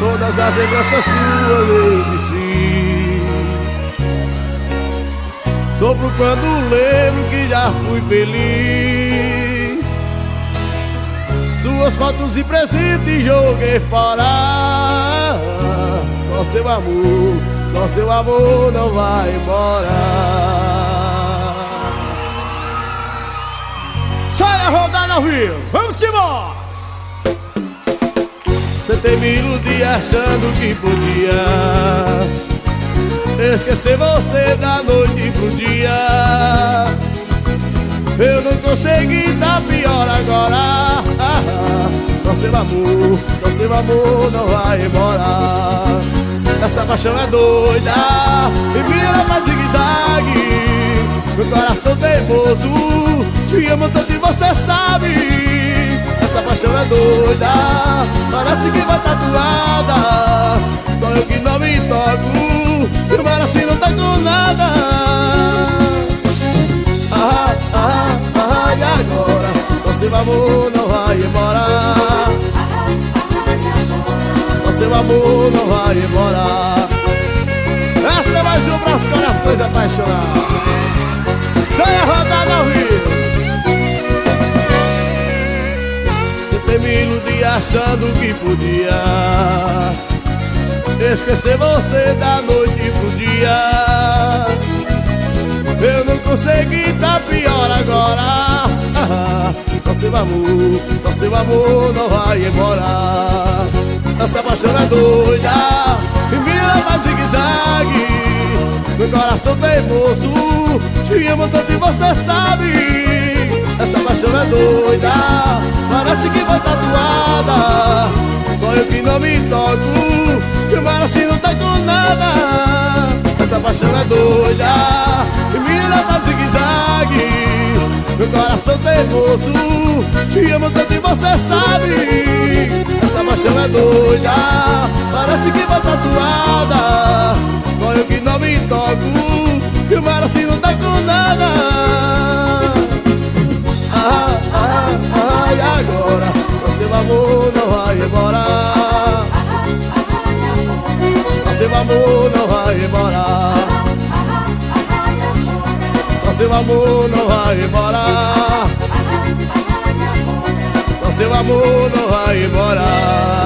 Todas as lembranças suas eu desfiz Sofro quando lembro que já fui feliz. Suas fotos e presentes joguei fora. Só seu amor, só seu amor não vai embora. Sai a rodada Rio, vamos embora! Tentei me iludir achando que podia Esquecer você da noite pro dia. Eu não consegui, tá pior agora. Só seu amor, só seu amor não vai embora. Essa paixão é doida E vira pra zigue-zague. Meu coração teimoso Te amo tanto e você sabe Essa paixão é doida Parece que vai tatuada Só eu que não me toco E o assim não tá com nada. Ah, ah, ah, e agora? Só seu amor não vai embora. Só seu amor não vai embora. Essa é mais uma para os corações apaixonados achando que podia. Esquecer você da noite pro dia. Eu não consegui, tá pior agora. Só seu amor, só seu amor não vai embora. Essa paixão é doida. E me leva zigue-zague. Meu coração teimoso. Te amo tanto e você sabe. Essa paixão é doida. Parece que vai tatuada Só eu que não me toco E o mar assim não tá com nada Essa paixão é doida E me leva zigue-zague Meu coração teimoso Te amo tanto e você sabe Essa paixão é doida Parece que vai tatuada embora. Só seu amor não vai embora. Só seu amor não vai embora. Só seu amor não vai embora